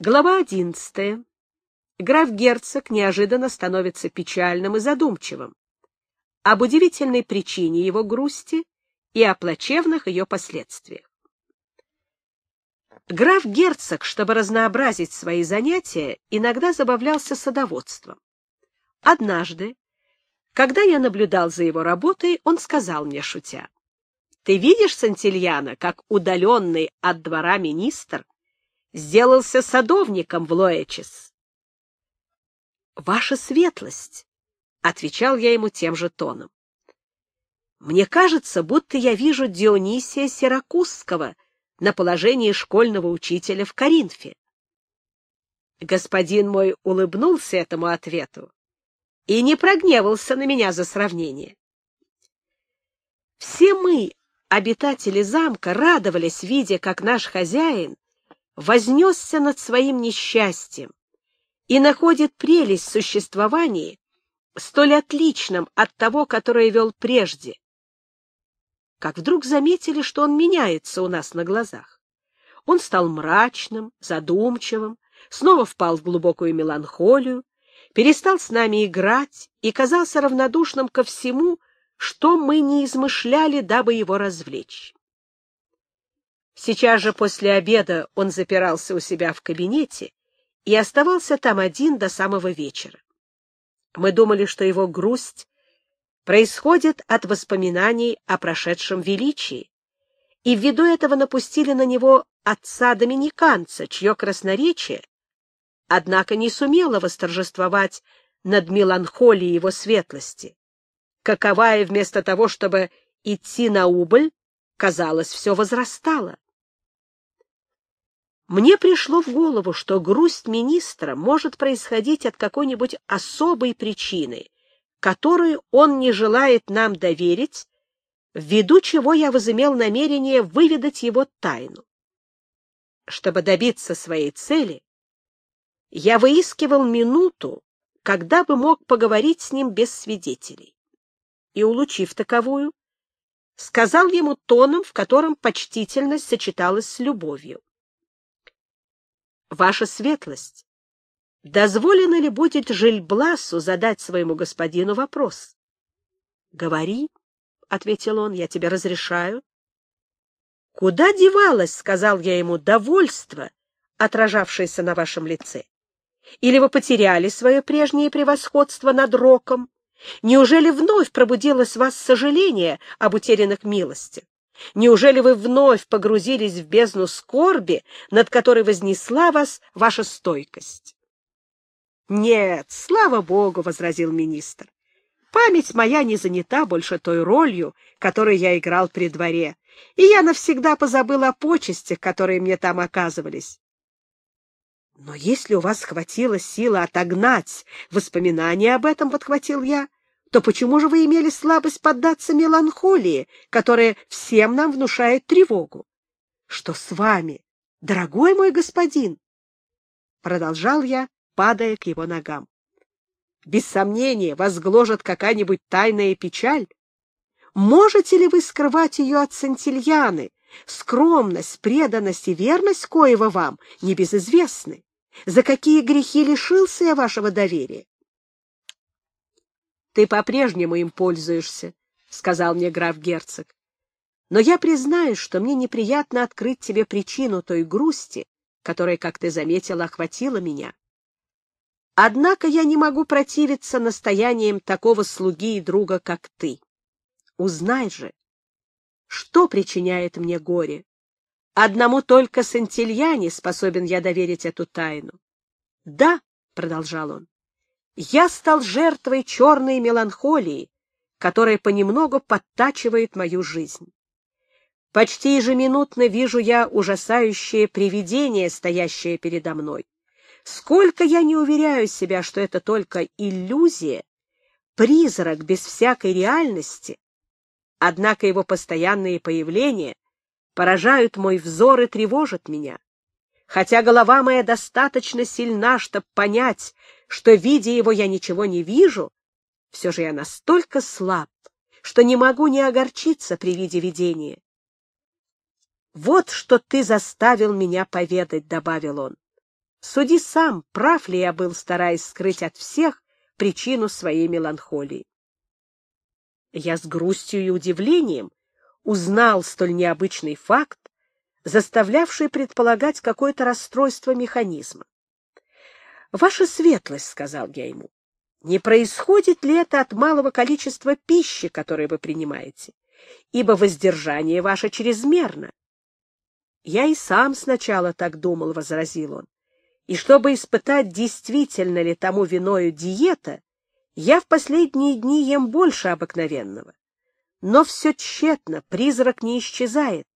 Глава одиннадцатая. Граф-герцог неожиданно становится печальным и задумчивым. Об удивительной причине его грусти и о плачевных ее последствиях. Граф-герцог, чтобы разнообразить свои занятия, иногда забавлялся садоводством. Однажды, когда я наблюдал за его работой, он сказал мне, шутя, «Ты видишь, Сантильяна, как удаленный от двора министр сделался садовником в Лоэчес. «Ваша светлость», — отвечал я ему тем же тоном. «Мне кажется, будто я вижу Дионисия Сиракузского на положении школьного учителя в Коринфе». Господин мой улыбнулся этому ответу и не прогневался на меня за сравнение. Все мы, обитатели замка, радовались, видя, как наш хозяин вознесся над своим несчастьем и находит прелесть существовании столь отличным от того, которое вел прежде. Как вдруг заметили, что он меняется у нас на глазах. Он стал мрачным, задумчивым, снова впал в глубокую меланхолию, перестал с нами играть и казался равнодушным ко всему, что мы не измышляли, дабы его развлечь. Сейчас же после обеда он запирался у себя в кабинете и оставался там один до самого вечера. Мы думали, что его грусть происходит от воспоминаний о прошедшем величии, и ввиду этого напустили на него отца-доминиканца, чье красноречие, однако не сумело восторжествовать над меланхолией его светлости, каковая вместо того, чтобы идти на убыль, казалось, все возрастала. Мне пришло в голову, что грусть министра может происходить от какой-нибудь особой причины, которую он не желает нам доверить, ввиду чего я возымел намерение выведать его тайну. Чтобы добиться своей цели, я выискивал минуту, когда бы мог поговорить с ним без свидетелей. И, улучив таковую, сказал ему тоном, в котором почтительность сочеталась с любовью. Ваша светлость, дозволено ли будет Жильбласу задать своему господину вопрос? — Говори, — ответил он, — я тебе разрешаю. — Куда девалось, — сказал я ему, — довольство, отражавшееся на вашем лице? Или вы потеряли свое прежнее превосходство над роком? Неужели вновь пробудилось в вас сожаление об утерянных милостях? Неужели вы вновь погрузились в бездну скорби, над которой вознесла вас ваша стойкость? — Нет, слава богу, — возразил министр. — Память моя не занята больше той ролью, которую я играл при дворе, и я навсегда позабыл о почестях, которые мне там оказывались. Но если у вас хватило силы отогнать воспоминания об этом, — подхватил я, то почему же вы имели слабость поддаться меланхолии, которая всем нам внушает тревогу? Что с вами, дорогой мой господин? Продолжал я, падая к его ногам. Без сомнения, вас гложет какая-нибудь тайная печаль. Можете ли вы скрывать ее от Сантильяны? Скромность, преданность и верность коего вам небезызвестны. За какие грехи лишился я вашего доверия? Ты по-прежнему им пользуешься, — сказал мне граф-герцог. Но я признаюсь, что мне неприятно открыть тебе причину той грусти, которая, как ты заметила, охватила меня. Однако я не могу противиться настояниям такого слуги и друга, как ты. Узнай же, что причиняет мне горе. Одному только Сантильяне способен я доверить эту тайну. — Да, — продолжал он, я стал жертвой черной меланхолии, которая понемногу подтачивает мою жизнь. Почти ежеминутно вижу я ужасающее привидение, стоящее передо мной. Сколько я не уверяю себя, что это только иллюзия, призрак без всякой реальности, однако его постоянные появления поражают мой взор и тревожат меня. Хотя голова моя достаточно сильна, чтобы понять, что, видя его, я ничего не вижу, все же я настолько слаб, что не могу не огорчиться при виде видения. «Вот что ты заставил меня поведать», — добавил он. Суди сам, прав ли я был, стараясь скрыть от всех причину своей меланхолии. Я с грустью и удивлением узнал столь необычный факт, заставлявший предполагать какое-то расстройство механизма. «Ваша светлость», — сказал я ему, — «не происходит ли это от малого количества пищи, которую вы принимаете? Ибо воздержание ваше чрезмерно». «Я и сам сначала так думал», — возразил он. «И чтобы испытать, действительно ли тому виною диета, я в последние дни ем больше обыкновенного. Но все тщетно, призрак не исчезает.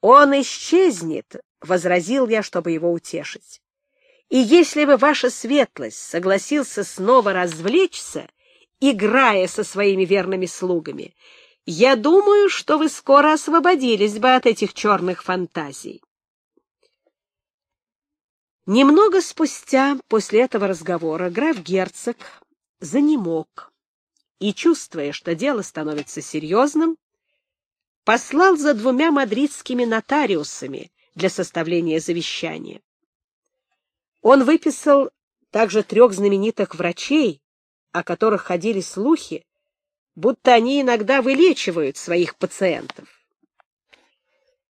«Он исчезнет», — возразил я, чтобы его утешить. «И если бы ваша светлость согласился снова развлечься, играя со своими верными слугами, я думаю, что вы скоро освободились бы от этих черных фантазий». Немного спустя после этого разговора граф-герцог занемог и, чувствуя, что дело становится серьезным, послал за двумя мадридскими нотариусами для составления завещания. Он выписал также трех знаменитых врачей, о которых ходили слухи, будто они иногда вылечивают своих пациентов.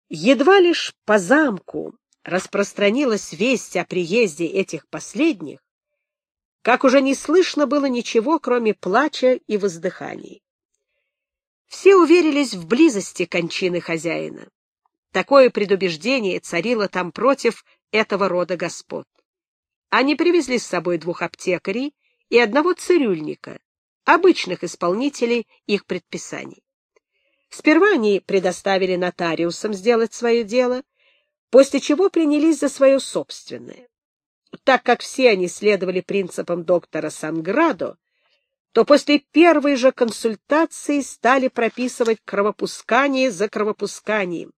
Едва лишь по замку распространилась весть о приезде этих последних, как уже не слышно было ничего, кроме плача и воздыханий. Все уверились в близости кончины хозяина. Такое предубеждение царило там против этого рода господ. Они привезли с собой двух аптекарей и одного цирюльника, обычных исполнителей их предписаний. Сперва они предоставили нотариусам сделать свое дело — после чего принялись за свое собственное. Так как все они следовали принципам доктора Санградо, то после первой же консультации стали прописывать кровопускание за кровопусканием,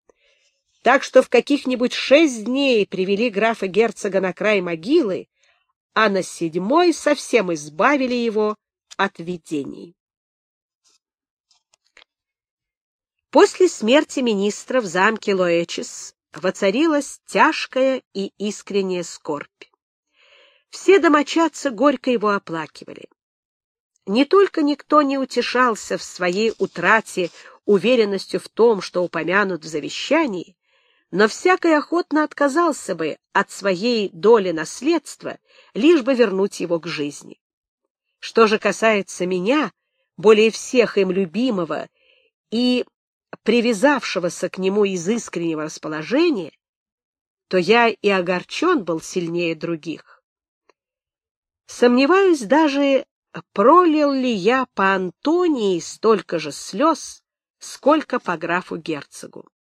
так что в каких-нибудь шесть дней привели графа-герцога на край могилы, а на седьмой совсем избавили его от видений. После смерти министра в замке Лоэчис воцарилась тяжкая и искренняя скорбь. Все домочадцы горько его оплакивали. Не только никто не утешался в своей утрате уверенностью в том, что упомянут в завещании, но всякий охотно отказался бы от своей доли наследства, лишь бы вернуть его к жизни. Что же касается меня, более всех им любимого и привязавшегося к нему из искреннего расположения, то я и огорчен был сильнее других. Сомневаюсь даже, пролил ли я по Антонии столько же слез, сколько по графу-герцогу.